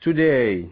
Today.